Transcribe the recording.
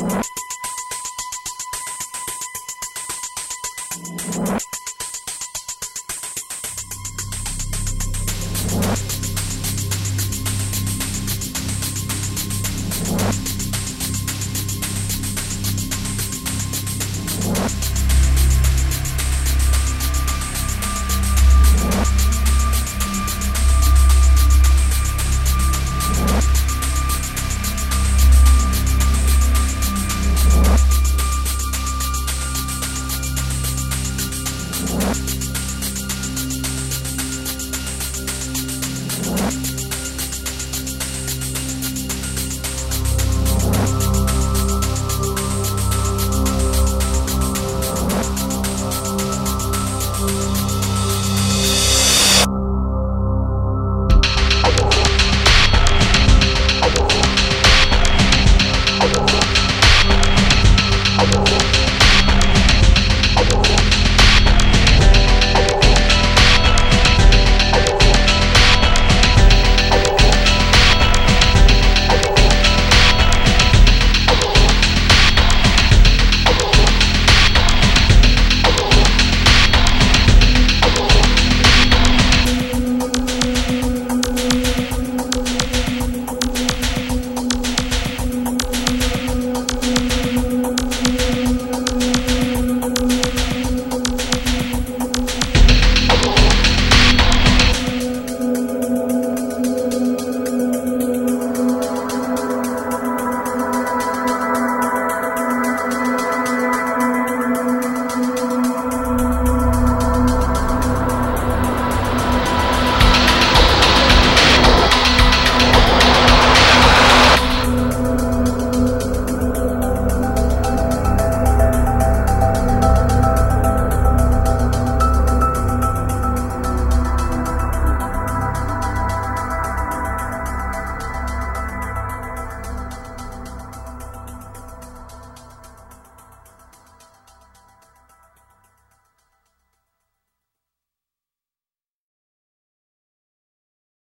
you